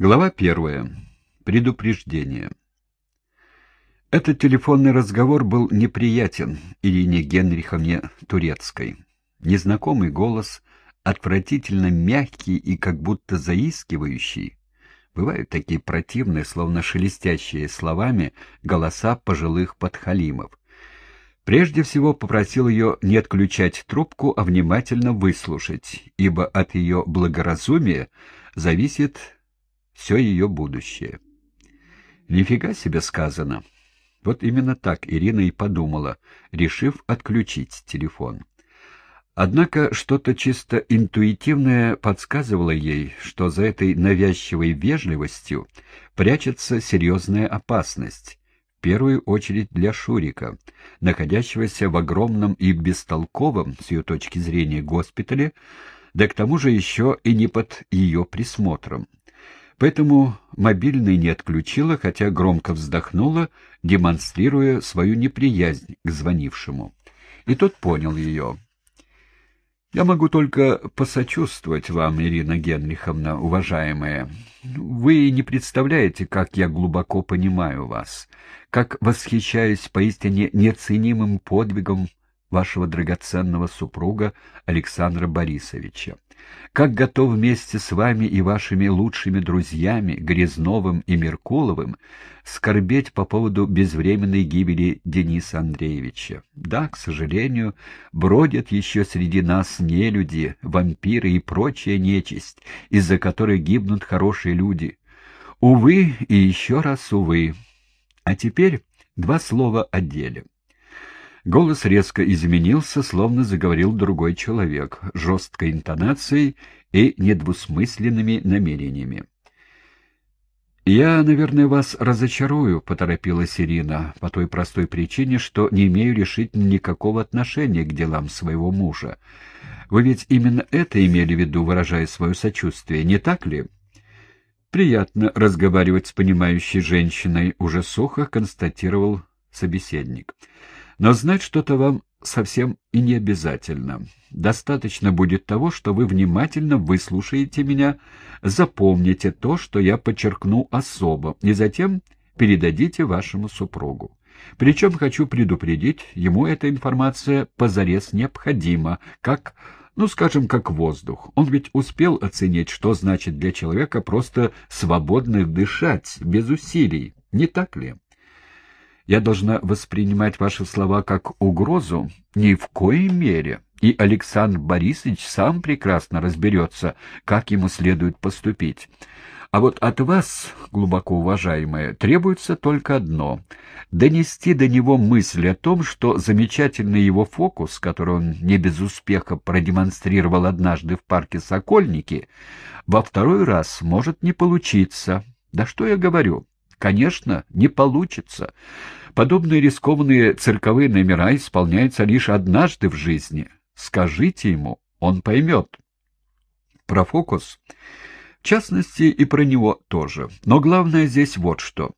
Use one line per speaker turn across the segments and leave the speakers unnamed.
Глава первая. Предупреждение. Этот телефонный разговор был неприятен Ирине Генриховне Турецкой. Незнакомый голос, отвратительно мягкий и как будто заискивающий. Бывают такие противные, словно шелестящие словами, голоса пожилых подхалимов. Прежде всего попросил ее не отключать трубку, а внимательно выслушать, ибо от ее благоразумия зависит все ее будущее. Нифига себе сказано. Вот именно так Ирина и подумала, решив отключить телефон. Однако что-то чисто интуитивное подсказывало ей, что за этой навязчивой вежливостью прячется серьезная опасность, в первую очередь для Шурика, находящегося в огромном и бестолковом, с ее точки зрения, госпитале, да к тому же еще и не под ее присмотром. Поэтому мобильный не отключила, хотя громко вздохнула, демонстрируя свою неприязнь к звонившему. И тот понял ее. «Я могу только посочувствовать вам, Ирина Генриховна, уважаемая. Вы не представляете, как я глубоко понимаю вас, как восхищаюсь поистине неоценимым подвигом вашего драгоценного супруга Александра Борисовича. Как готов вместе с вами и вашими лучшими друзьями, Грязновым и Меркуловым, скорбеть по поводу безвременной гибели Дениса Андреевича. Да, к сожалению, бродят еще среди нас нелюди, вампиры и прочая нечисть, из-за которой гибнут хорошие люди. Увы и еще раз увы. А теперь два слова о деле. Голос резко изменился, словно заговорил другой человек, жесткой интонацией и недвусмысленными намерениями. «Я, наверное, вас разочарую», — поторопилась Ирина, по той простой причине, что не имею решительно никакого отношения к делам своего мужа. Вы ведь именно это имели в виду, выражая свое сочувствие, не так ли? «Приятно разговаривать с понимающей женщиной», — уже сухо констатировал собеседник. Но знать что-то вам совсем и не обязательно. Достаточно будет того, что вы внимательно выслушаете меня, запомните то, что я подчеркну особо, и затем передадите вашему супругу. Причем хочу предупредить, ему эта информация позарез необходима, как, ну, скажем, как воздух. Он ведь успел оценить, что значит для человека просто свободно дышать, без усилий, не так ли? Я должна воспринимать ваши слова как угрозу? Ни в коей мере. И Александр Борисович сам прекрасно разберется, как ему следует поступить. А вот от вас, глубоко уважаемая, требуется только одно — донести до него мысль о том, что замечательный его фокус, который он не без успеха продемонстрировал однажды в парке Сокольники, во второй раз может не получиться. Да что я говорю? Конечно, не получится. Подобные рискованные цирковые номера исполняются лишь однажды в жизни. Скажите ему, он поймет. Про фокус? В частности, и про него тоже. Но главное здесь вот что.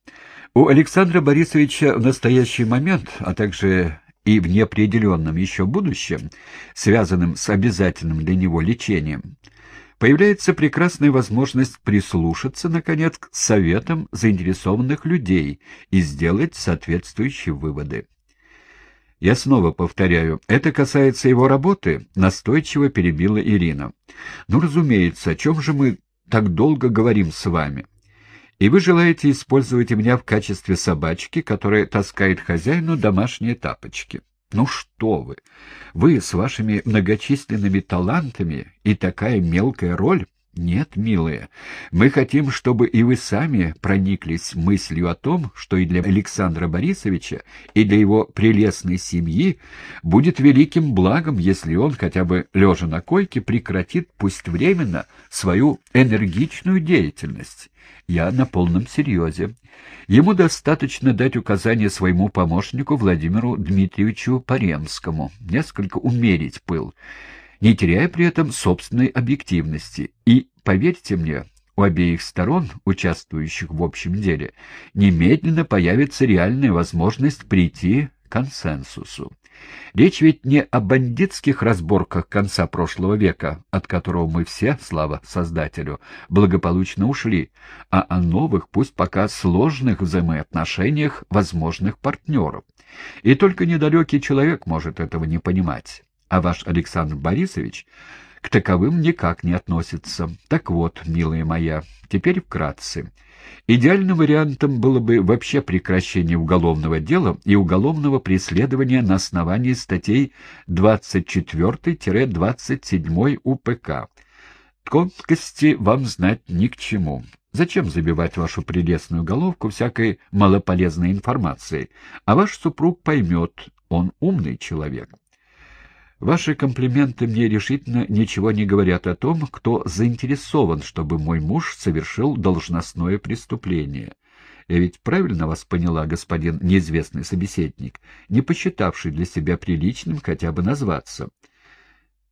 У Александра Борисовича в настоящий момент, а также и в неопределенном еще будущем, связанном с обязательным для него лечением, появляется прекрасная возможность прислушаться, наконец, к советам заинтересованных людей и сделать соответствующие выводы. Я снова повторяю, это касается его работы, настойчиво перебила Ирина. Ну, разумеется, о чем же мы так долго говорим с вами? И вы желаете использовать меня в качестве собачки, которая таскает хозяину домашние тапочки. Ну что вы! Вы с вашими многочисленными талантами и такая мелкая роль? Нет, милые, мы хотим, чтобы и вы сами прониклись мыслью о том, что и для Александра Борисовича, и для его прелестной семьи будет великим благом, если он, хотя бы лежа на койке, прекратит, пусть временно, свою энергичную деятельность. Я на полном серьезе. Ему достаточно дать указание своему помощнику Владимиру Дмитриевичу Паремскому, несколько умерить пыл, не теряя при этом собственной объективности. И, поверьте мне, у обеих сторон, участвующих в общем деле, немедленно появится реальная возможность прийти консенсусу. Речь ведь не о бандитских разборках конца прошлого века, от которого мы все, слава Создателю, благополучно ушли, а о новых, пусть пока сложных взаимоотношениях возможных партнеров. И только недалекий человек может этого не понимать. А ваш Александр Борисович к таковым никак не относится. Так вот, милая моя, теперь вкратце. Идеальным вариантом было бы вообще прекращение уголовного дела и уголовного преследования на основании статей 24-27 УПК. Тонкости вам знать ни к чему. Зачем забивать вашу прелестную головку всякой малополезной информацией? А ваш супруг поймет, он умный человек. Ваши комплименты мне решительно ничего не говорят о том, кто заинтересован, чтобы мой муж совершил должностное преступление. Я ведь правильно вас поняла, господин неизвестный собеседник, не посчитавший для себя приличным хотя бы назваться.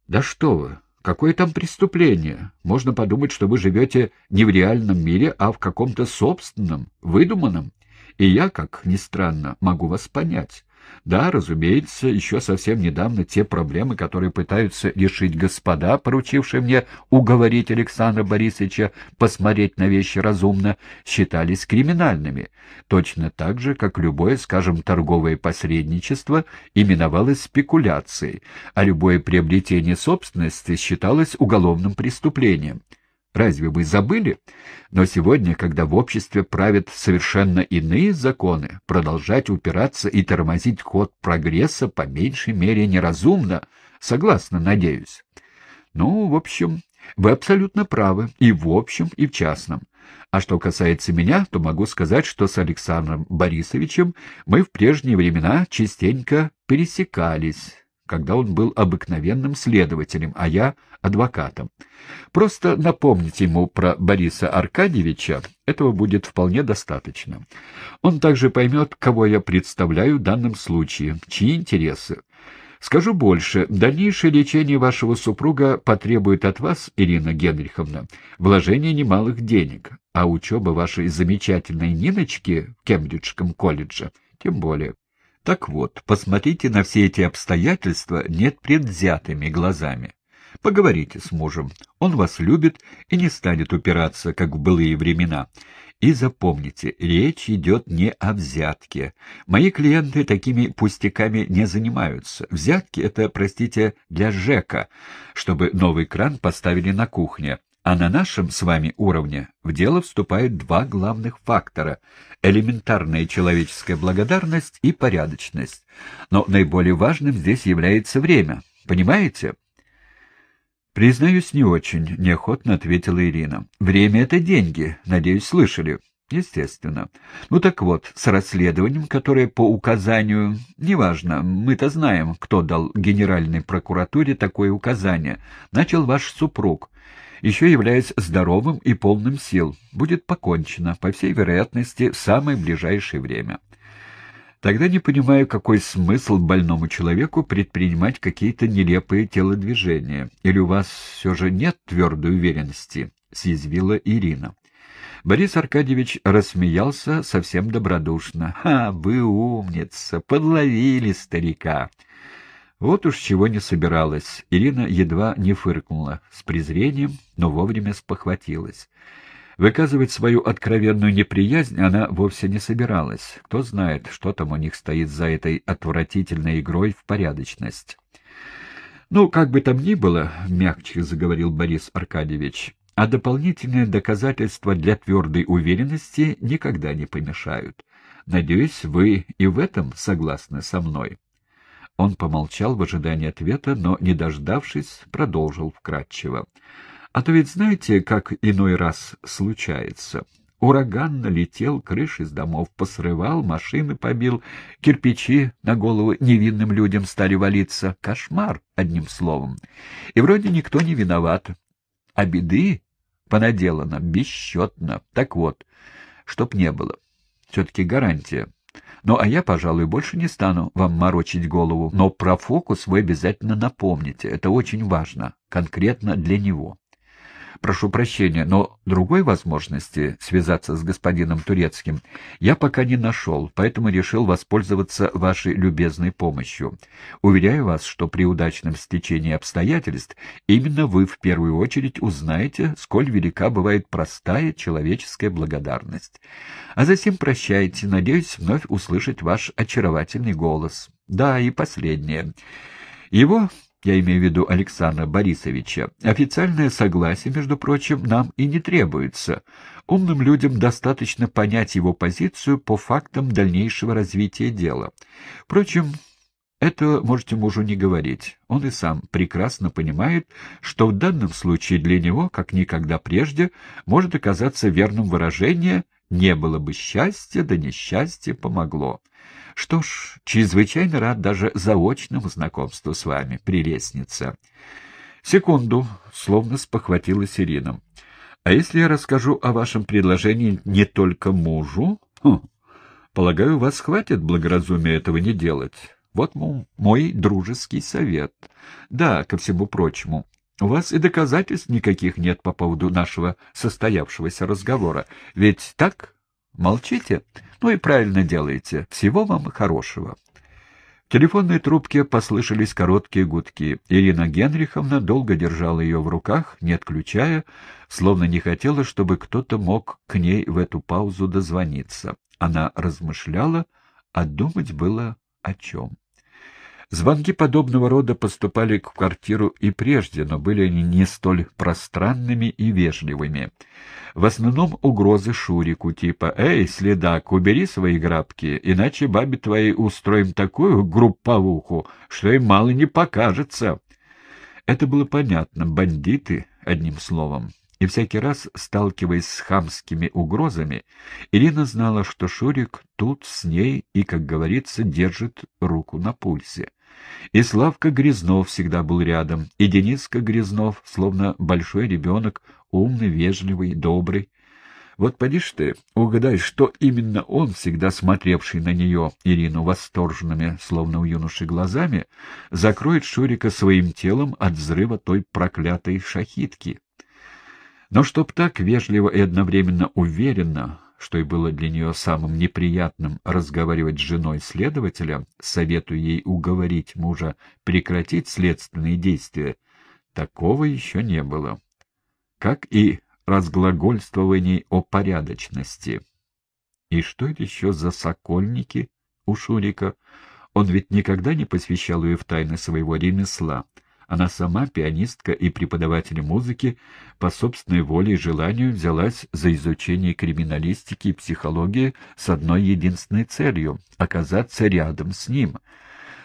Да что вы, какое там преступление? Можно подумать, что вы живете не в реальном мире, а в каком-то собственном, выдуманном. И я, как ни странно, могу вас понять. Да, разумеется, еще совсем недавно те проблемы, которые пытаются решить господа, поручившие мне уговорить Александра Борисовича посмотреть на вещи разумно, считались криминальными, точно так же, как любое, скажем, торговое посредничество именовалось спекуляцией, а любое приобретение собственности считалось уголовным преступлением. Разве вы забыли? Но сегодня, когда в обществе правят совершенно иные законы, продолжать упираться и тормозить ход прогресса по меньшей мере неразумно. Согласна, надеюсь. Ну, в общем, вы абсолютно правы, и в общем, и в частном. А что касается меня, то могу сказать, что с Александром Борисовичем мы в прежние времена частенько пересекались когда он был обыкновенным следователем, а я — адвокатом. Просто напомните ему про Бориса Аркадьевича, этого будет вполне достаточно. Он также поймет, кого я представляю в данном случае, чьи интересы. Скажу больше, дальнейшее лечение вашего супруга потребует от вас, Ирина Генриховна, вложения немалых денег, а учеба вашей замечательной Ниночки в Кембриджском колледже тем более. Так вот, посмотрите на все эти обстоятельства нет предвзятыми глазами. Поговорите с мужем. Он вас любит и не станет упираться, как в былые времена. И запомните, речь идет не о взятке. Мои клиенты такими пустяками не занимаются. Взятки — это, простите, для ЖЭКа, чтобы новый кран поставили на кухне. А на нашем с вами уровне в дело вступают два главных фактора — элементарная человеческая благодарность и порядочность. Но наиболее важным здесь является время. Понимаете? «Признаюсь, не очень», — неохотно ответила Ирина. «Время — это деньги. Надеюсь, слышали». Естественно. Ну так вот, с расследованием, которое по указанию... Неважно, мы-то знаем, кто дал Генеральной прокуратуре такое указание. Начал ваш супруг еще являясь здоровым и полным сил, будет покончено, по всей вероятности, в самое ближайшее время. Тогда не понимаю, какой смысл больному человеку предпринимать какие-то нелепые телодвижения. Или у вас все же нет твердой уверенности? — съязвила Ирина. Борис Аркадьевич рассмеялся совсем добродушно. «Ха, вы умница! Подловили старика!» Вот уж чего не собиралась. Ирина едва не фыркнула, с презрением, но вовремя спохватилась. Выказывать свою откровенную неприязнь она вовсе не собиралась. Кто знает, что там у них стоит за этой отвратительной игрой в порядочность. «Ну, как бы там ни было», — мягче заговорил Борис Аркадьевич, «а дополнительные доказательства для твердой уверенности никогда не помешают. Надеюсь, вы и в этом согласны со мной». Он помолчал в ожидании ответа, но, не дождавшись, продолжил вкратчиво. «А то ведь знаете, как иной раз случается?» Ураган налетел, крыши с домов посрывал, машины побил, кирпичи на голову невинным людям стали валиться. Кошмар, одним словом. И вроде никто не виноват. А беды понаделано бесчетно. Так вот, чтоб не было. Все-таки гарантия. Ну, а я, пожалуй, больше не стану вам морочить голову, но про фокус вы обязательно напомните. Это очень важно, конкретно для него. Прошу прощения, но другой возможности связаться с господином Турецким я пока не нашел, поэтому решил воспользоваться вашей любезной помощью. Уверяю вас, что при удачном стечении обстоятельств именно вы в первую очередь узнаете, сколь велика бывает простая человеческая благодарность. А затем прощайте, надеюсь вновь услышать ваш очаровательный голос. Да, и последнее. Его я имею в виду Александра Борисовича, официальное согласие, между прочим, нам и не требуется. Умным людям достаточно понять его позицию по фактам дальнейшего развития дела. Впрочем, это можете мужу не говорить. Он и сам прекрасно понимает, что в данном случае для него, как никогда прежде, может оказаться верным выражение «не было бы счастья, да несчастье помогло». Что ж, чрезвычайно рад даже заочному знакомству с вами, прелестница. Секунду, словно спохватилась Ирина. А если я расскажу о вашем предложении не только мужу? Хм, полагаю, вас хватит благоразумия этого не делать. Вот мой дружеский совет. Да, ко всему прочему, у вас и доказательств никаких нет по поводу нашего состоявшегося разговора. Ведь так? Молчите? Ну и правильно делаете. Всего вам хорошего. В телефонной трубке послышались короткие гудки. Ирина Генриховна долго держала ее в руках, не отключая, словно не хотела, чтобы кто-то мог к ней в эту паузу дозвониться. Она размышляла, а думать было о чем. Звонки подобного рода поступали в квартиру и прежде, но были они не столь пространными и вежливыми. В основном угрозы Шурику, типа «Эй, следак, убери свои грабки, иначе бабе твоей устроим такую групповуху, что им мало не покажется». Это было понятно, бандиты, одним словом. И всякий раз, сталкиваясь с хамскими угрозами, Ирина знала, что Шурик тут с ней и, как говорится, держит руку на пульсе. И Славка Грязнов всегда был рядом, и Дениска Грязнов, словно большой ребенок, умный, вежливый, добрый. Вот поди ты, угадай, что именно он, всегда смотревший на нее, Ирину, восторженными, словно у юноши, глазами, закроет Шурика своим телом от взрыва той проклятой шахитки. Но чтоб так вежливо и одновременно уверенно что и было для нее самым неприятным разговаривать с женой следователя, советуя ей уговорить мужа прекратить следственные действия, такого еще не было. Как и разглагольствований о порядочности. И что это еще за сокольники у Шурика? Он ведь никогда не посвящал ее в тайны своего ремесла. Она сама, пианистка и преподаватель музыки, по собственной воле и желанию взялась за изучение криминалистики и психологии с одной единственной целью — оказаться рядом с ним.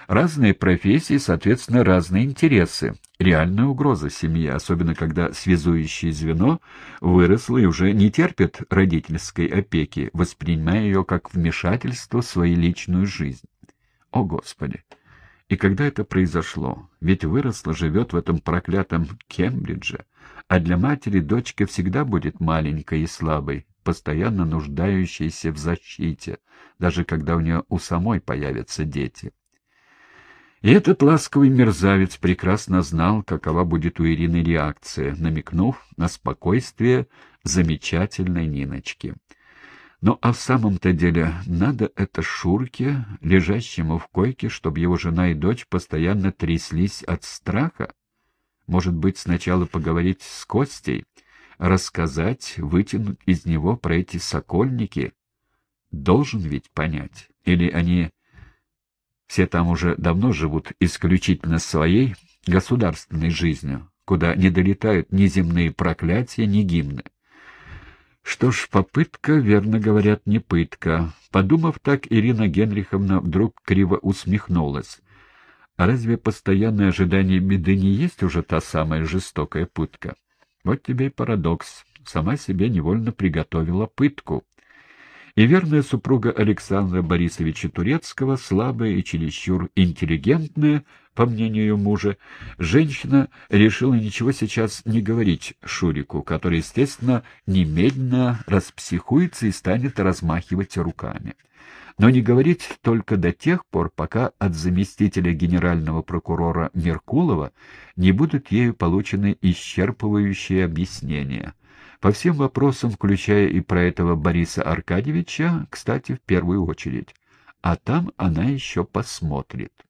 Разные профессии, соответственно, разные интересы. Реальная угроза семье, особенно когда связующее звено выросло и уже не терпит родительской опеки, воспринимая ее как вмешательство в свою личную жизнь. О, Господи! И когда это произошло? Ведь выросла, живет в этом проклятом Кембридже, а для матери дочка всегда будет маленькой и слабой, постоянно нуждающейся в защите, даже когда у нее у самой появятся дети. И этот ласковый мерзавец прекрасно знал, какова будет у Ирины реакция, намекнув на спокойствие замечательной Ниночки. Ну а в самом-то деле надо это Шурке, лежащему в койке, чтобы его жена и дочь постоянно тряслись от страха? Может быть, сначала поговорить с Костей, рассказать, вытянуть из него про эти сокольники? Должен ведь понять. Или они все там уже давно живут исключительно своей государственной жизнью, куда не долетают ни земные проклятия, ни гимны. Что ж, попытка, верно говорят, не пытка. Подумав так, Ирина Генриховна вдруг криво усмехнулась. А разве постоянное ожидание беды не есть уже та самая жестокая пытка? Вот тебе и парадокс. Сама себе невольно приготовила пытку и верная супруга Александра Борисовича Турецкого, слабая и чересчур интеллигентная, по мнению мужа, женщина решила ничего сейчас не говорить Шурику, который, естественно, немедленно распсихуется и станет размахивать руками. но не говорить только до тех пор, пока от заместителя генерального прокурора Меркулова не будут ею получены исчерпывающие объяснения. По всем вопросам, включая и про этого Бориса Аркадьевича, кстати, в первую очередь. А там она еще посмотрит.